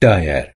daher.